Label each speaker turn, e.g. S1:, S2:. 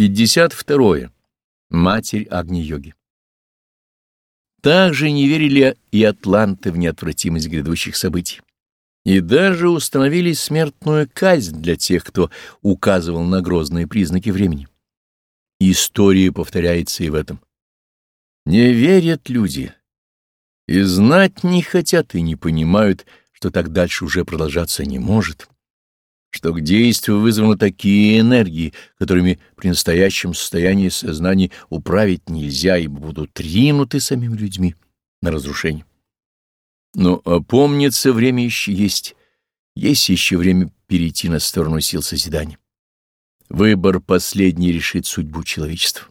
S1: 52. Матерь Агни-йоги. Также не верили и атланты в неотвратимость грядущих событий. И даже установили смертную казнь для тех, кто указывал на грозные признаки времени. История повторяется и в этом. Не верят люди, и знать не хотят, и не понимают, что так дальше уже продолжаться не может что к действию вызваны такие энергии, которыми при настоящем состоянии сознания управить нельзя, ибо будут ринуты самими людьми на разрушение. Но опомниться время еще есть, есть еще время перейти на сторону сил созидания. Выбор последний решит судьбу человечества.